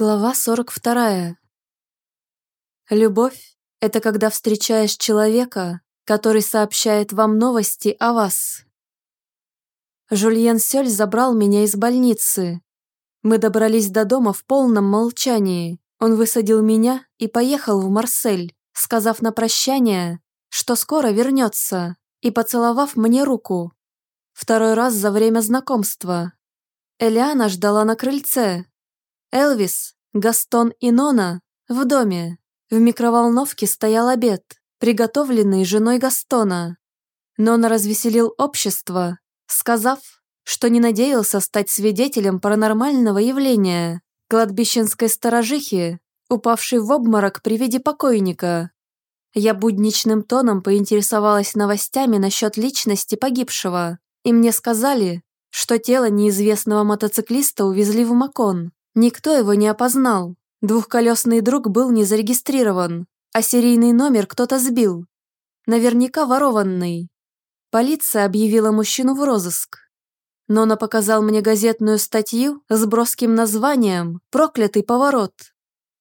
Глава 42. Любовь – это когда встречаешь человека, который сообщает вам новости о вас. Жульен Сёль забрал меня из больницы. Мы добрались до дома в полном молчании. Он высадил меня и поехал в Марсель, сказав на прощание, что скоро вернется, и поцеловав мне руку. Второй раз за время знакомства. Элиана ждала на крыльце, Элвис, Гастон и Нона в доме. В микроволновке стоял обед, приготовленный женой Гастона. Нона развеселил общество, сказав, что не надеялся стать свидетелем паранормального явления кладбищенской сторожихи, упавшей в обморок при виде покойника. Я будничным тоном поинтересовалась новостями насчет личности погибшего, и мне сказали, что тело неизвестного мотоциклиста увезли в Макон. Никто его не опознал. Двухколесный друг был не зарегистрирован, а серийный номер кто-то сбил. Наверняка ворованный. Полиция объявила мужчину в розыск. Нона показал мне газетную статью с броским названием «Проклятый поворот».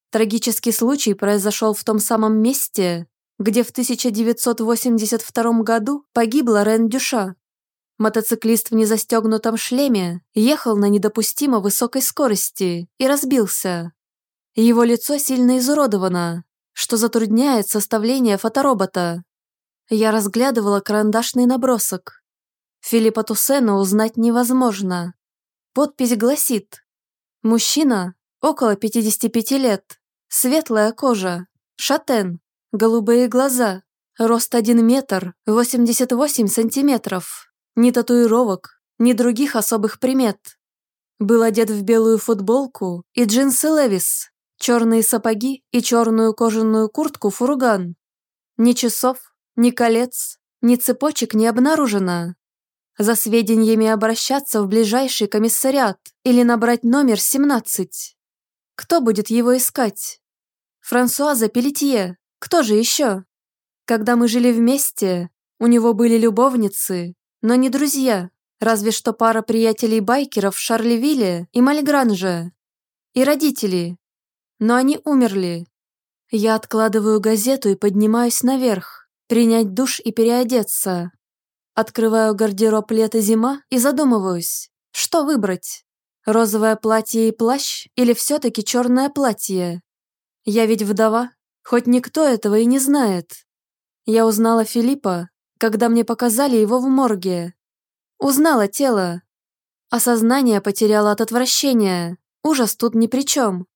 Трагический случай произошел в том самом месте, где в 1982 году погибла Рен Дюша. Мотоциклист в незастегнутом шлеме ехал на недопустимо высокой скорости и разбился. Его лицо сильно изуродовано, что затрудняет составление фоторобота. Я разглядывала карандашный набросок. Филиппа Туссена узнать невозможно. Подпись гласит «Мужчина, около 55 лет, светлая кожа, шатен, голубые глаза, рост 1 метр 88 сантиметров». Ни татуировок, ни других особых примет. Был одет в белую футболку и джинсы Левис, черные сапоги и черную кожаную куртку фурган. Ни часов, ни колец, ни цепочек не обнаружено. За сведениями обращаться в ближайший комиссариат или набрать номер 17. Кто будет его искать? Франсуаза Пелетье. Кто же еще? Когда мы жили вместе, у него были любовницы, но не друзья, разве что пара приятелей-байкеров Шарлевилле и Мальгранже. И родители. Но они умерли. Я откладываю газету и поднимаюсь наверх, принять душ и переодеться. Открываю гардероб лето-зима и задумываюсь, что выбрать? Розовое платье и плащ или все-таки черное платье? Я ведь вдова, хоть никто этого и не знает. Я узнала Филиппа, когда мне показали его в морге. Узнала тело. Осознание потеряла от отвращения. Ужас тут ни при чем.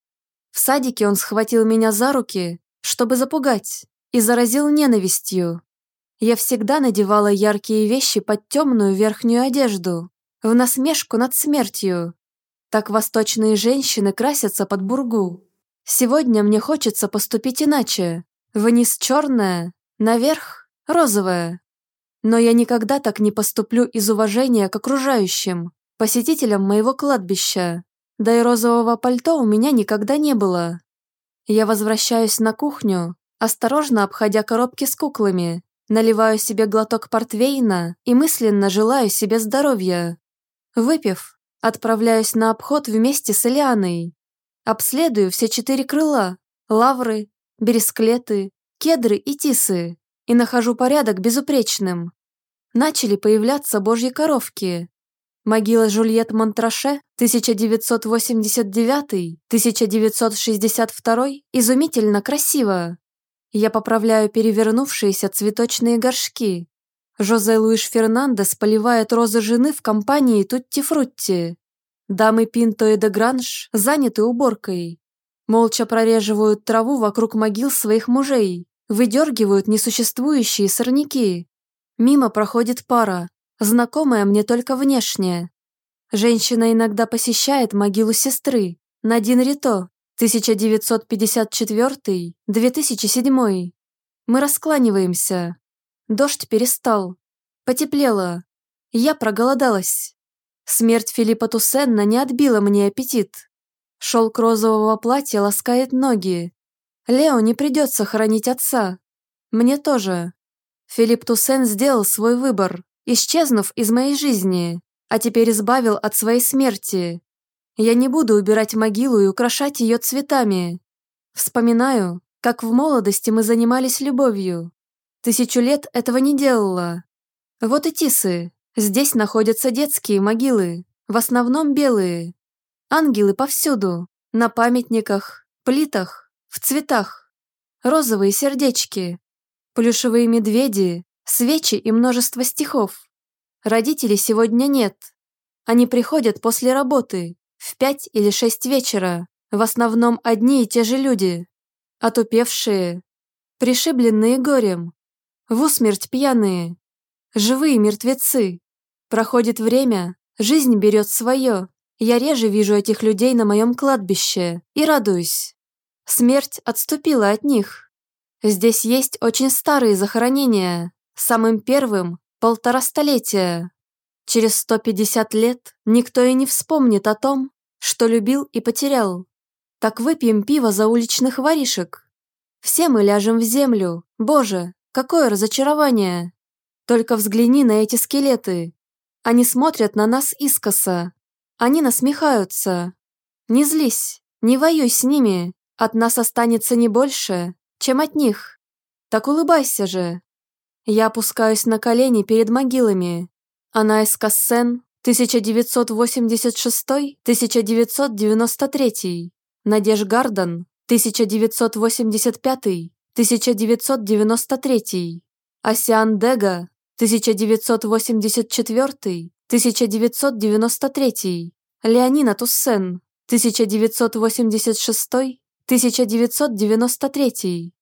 В садике он схватил меня за руки, чтобы запугать, и заразил ненавистью. Я всегда надевала яркие вещи под темную верхнюю одежду, в насмешку над смертью. Так восточные женщины красятся под бургу. Сегодня мне хочется поступить иначе. Вниз черное, наверх розовое. Но я никогда так не поступлю из уважения к окружающим, посетителям моего кладбища. Да и розового пальто у меня никогда не было. Я возвращаюсь на кухню, осторожно обходя коробки с куклами, наливаю себе глоток портвейна и мысленно желаю себе здоровья. Выпив, отправляюсь на обход вместе с Элианой. Обследую все четыре крыла, лавры, бересклеты, кедры и тисы и нахожу порядок безупречным. Начали появляться божьи коровки. Могила Жульет Монтраше 1989-1962 изумительно красиво. Я поправляю перевернувшиеся цветочные горшки. Жозе Луиш Фернандес поливает розы жены в компании Тутти-Фрутти. Дамы Пинто и Дегранж заняты уборкой. Молча прореживают траву вокруг могил своих мужей выдергивают несуществующие сорняки. Мимо проходит пара, знакомая мне только внешне. Женщина иногда посещает могилу сестры, Надин Рито, 1954-2007. Мы раскланиваемся. Дождь перестал. Потеплело. Я проголодалась. Смерть Филиппа Туссенна не отбила мне аппетит. Шелк розового платья ласкает ноги, Лео не придется хоронить отца. Мне тоже. Филипп Туссен сделал свой выбор, исчезнув из моей жизни, а теперь избавил от своей смерти. Я не буду убирать могилу и украшать ее цветами. Вспоминаю, как в молодости мы занимались любовью. Тысячу лет этого не делала. Вот и тисы. Здесь находятся детские могилы, в основном белые. Ангелы повсюду, на памятниках, плитах, в цветах. Розовые сердечки, плюшевые медведи, свечи и множество стихов. Родителей сегодня нет. Они приходят после работы, в пять или шесть вечера, в основном одни и те же люди. Отупевшие, пришибленные горем, в усмерть пьяные, живые мертвецы. Проходит время, жизнь берет свое. Я реже вижу этих людей на моем кладбище и радуюсь. Смерть отступила от них. Здесь есть очень старые захоронения, самым первым – полтора столетия. Через 150 лет никто и не вспомнит о том, что любил и потерял. Так выпьем пиво за уличных воришек. Все мы ляжем в землю. Боже, какое разочарование! Только взгляни на эти скелеты. Они смотрят на нас искоса. Они насмехаются. Не злись, не воюй с ними. От нас останется не больше, чем от них. Так улыбайся же. Я опускаюсь на колени перед могилами. Она из Кассен, 1986-1993. Надеж Гарден, 1985-1993. Асиан Дега, 1984-1993. Леонина Туссен, 1986-1993.